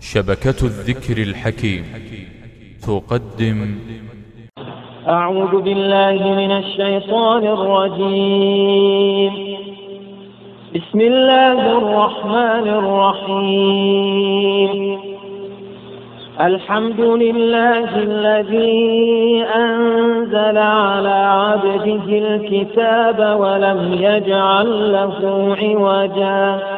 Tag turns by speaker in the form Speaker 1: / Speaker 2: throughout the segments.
Speaker 1: شبكة الذكر الحكيم. تقدم.
Speaker 2: أعوذ بالله من الشيطان الرجيم. بسم الله الرحمن الرحيم. الحمد لله الذي أنزل على عبده الكتاب ولم يجعل له عوجا.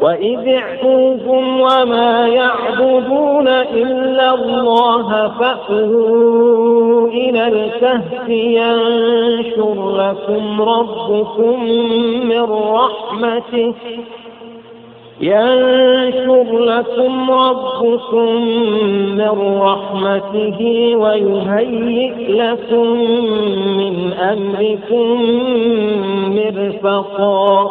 Speaker 2: وإذ اعتوكم وما يعبدون إلا الله فأووا إلى الكهف ينشر لكم ربكم من رحمته ينشر لكم ربكم من رحمته ويهيئ لكم من أمركم مرفقا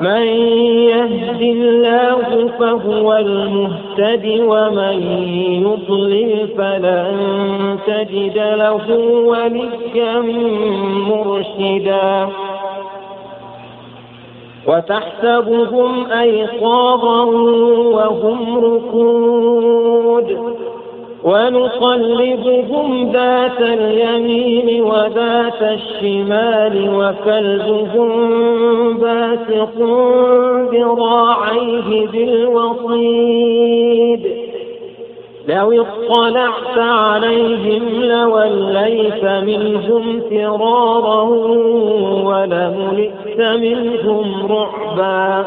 Speaker 2: من يهد الله فهو المهتد ومن يضلل فلن تجد له وليا مرشدا. وتحسبهم أيقاظا وهم ركود. ونقلبهم ذات اليمين وذات الشمال وكلبهم باسق ذراعيه بالوصيد. لو اطلعت عليهم لوليت منهم فرارا ولملئت منهم رعبا.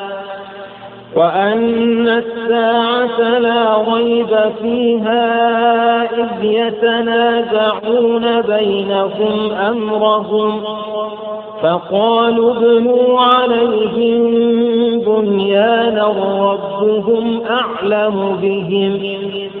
Speaker 2: وأن الساعة لا ريب فيها إذ يتنازعون بينهم أمرهم. فقالوا ابنوا عليهم بنيانا ربهم أعلم بهم.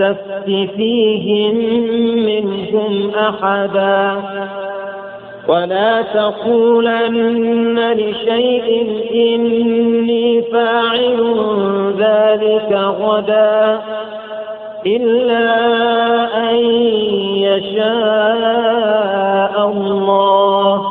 Speaker 2: تستفت فيهم منهم أحدا. ولا تقولن لشيء إني فاعل ذلك غدا إلا أن يشاء الله.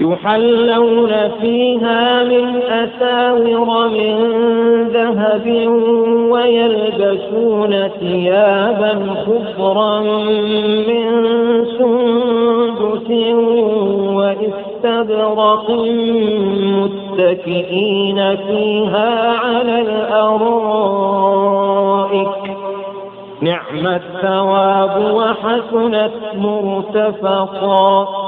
Speaker 2: يحلون فيها من أساور من ذهب ويلبسون ثيابا خضرا من سندس واستبرق متكئين فيها على الأرائك. نعم الثواب وحسنت مرتفقا.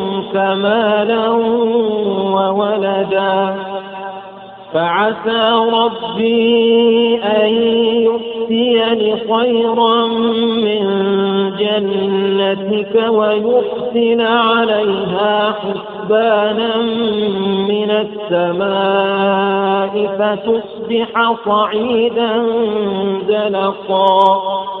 Speaker 2: مالا وولدا؟ فعسى ربي أن يؤتيني خيرا من جنتك ويحسن عليها حسبانا من السماء فتصبح صعيدا زلقا.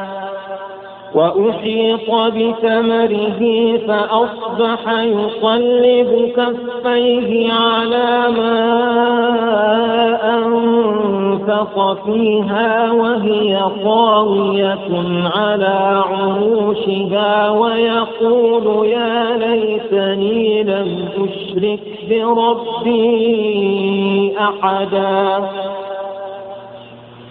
Speaker 2: وأحيط بثمره فأصبح يقلب كفيه على ما أنفق فيها وهي خاوية على عروشها ويقول يا ليتني لم أشرك بربي أحدا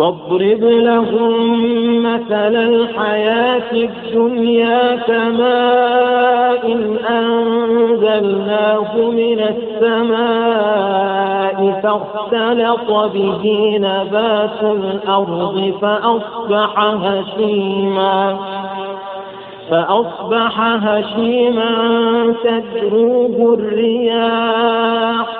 Speaker 2: واضرب لهم مثل الحياة الدنيا كماء إن أنزلناه من السماء فاختلط به نبات الأرض فأصبح هشيما فأصبح هشيما تدروه الرياح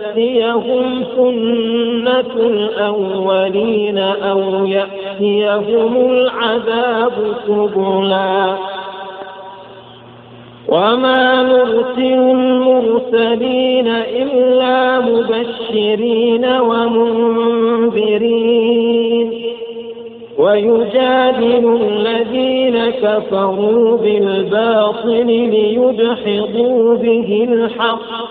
Speaker 2: تأتيهم سنة الأولين أو يأتيهم العذاب سبلا. وما نرسل المرسلين إلا مبشرين ومنذرين. ويجادل الذين كفروا بالباطل ليدحضوا به الحق.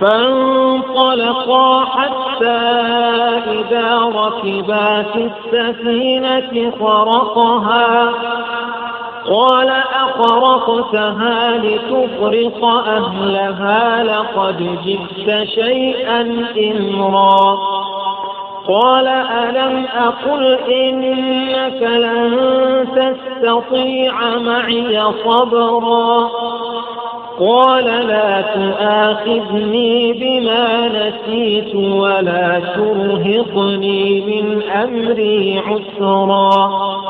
Speaker 2: فانطلقا حتى إذا ركبا في السفينة خرقها. قال أخرقتها لتفرق أهلها لقد جئت شيئا إمرا. قال ألم أقل إنك لن تستطيع معي صبرا؟ قال لا تؤاخذني بما نسيت ولا ترهقني من أمري عسرا.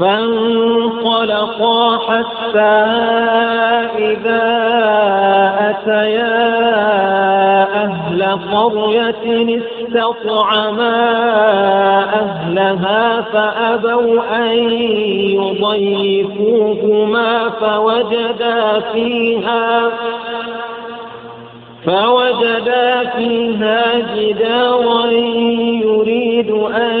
Speaker 2: فانطلقا حتى إذا أتيا أهل قرية استطعما أهلها فأبوا أن يضيفوهما فوجدا فيها فوجدا فيها جدارا يريد أن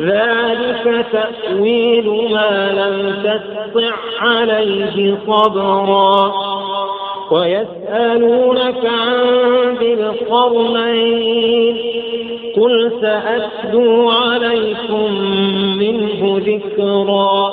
Speaker 2: ذلك تأويل ما لم تستطع عليه صبرا. ويسألونك عن ذي القرنين قل سأتلو عليكم منه ذكرا.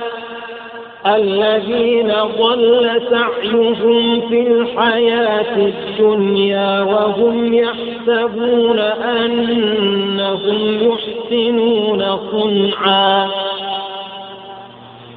Speaker 2: الذين ضل سعيهم في الحياة الدنيا وهم يحسبون أنهم يحسنون صنعا.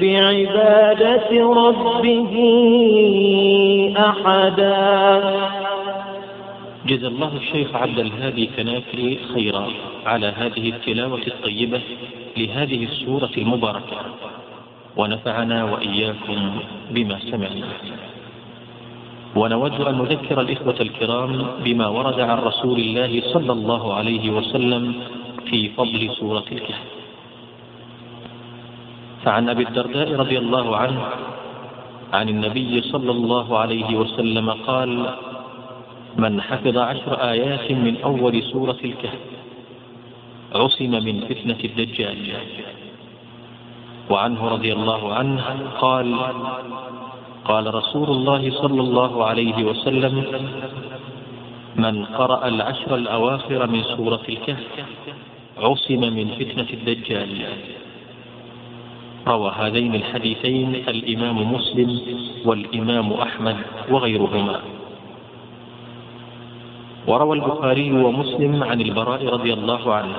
Speaker 2: بعبادة ربه أحدا.
Speaker 3: جزا الله الشيخ عبد الهادي كنافري خيرا على هذه التلاوة الطيبة لهذه السورة المباركة. ونفعنا وإياكم بما سمعنا. ونود أن نذكر الإخوة الكرام بما ورد عن رسول الله صلى الله عليه وسلم في فضل سورة الكهف. فعن أبي الدرداء رضي الله عنه عن النبي صلى الله عليه وسلم قال من حفظ عشر آيات من أول سورة الكهف عصم من فتنة الدجال. وعنه رضي الله عنه قال قال رسول الله صلى الله عليه وسلم من قرأ العشر الأواخر من سورة الكهف عصم من فتنة الدجال. روى هذين الحديثين الإمام مسلم والإمام أحمد وغيرهما. وروى البخاري ومسلم عن البراء رضي الله عنه.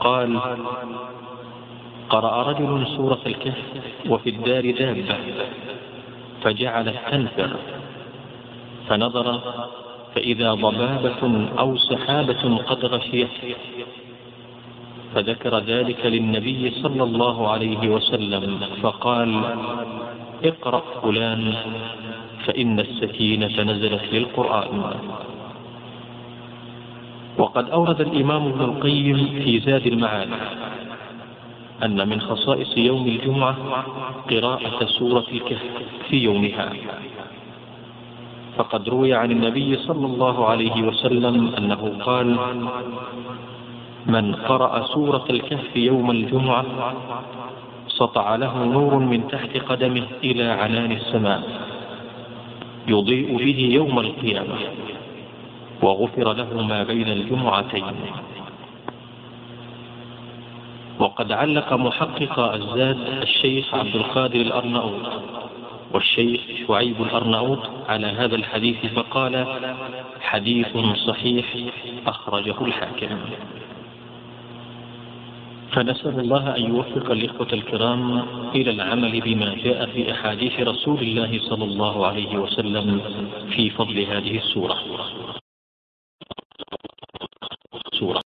Speaker 3: قال قرأ رجل سورة الكهف وفي الدار دابة فجعلت تنفر فنظر فإذا ضبابة أو سحابة قد غشيت فذكر ذلك للنبي صلى الله عليه وسلم فقال اقرأ فلان فإن السكينة نزلت للقرآن. وقد أورد الإمام ابن القيم في زاد المعاد أن من خصائص يوم الجمعة قراءة سورة الكهف في يومها. فقد روي عن النبي صلى الله عليه وسلم أنه قال من قرأ سورة الكهف يوم الجمعة سطع له نور من تحت قدمه إلى عنان السماء يضيء به يوم القيامة وغفر له ما بين الجمعتين. وقد علق محقق الزاد الشيخ عبد القادر الأرناؤوط والشيخ شعيب الأرناؤوط على هذا الحديث فقال حديث صحيح أخرجه الحاكم. فنسأل الله أن يوفق الإخوة الكرام إلى العمل بما جاء في أحاديث رسول الله صلى الله عليه وسلم في فضل هذه السورة. سورة.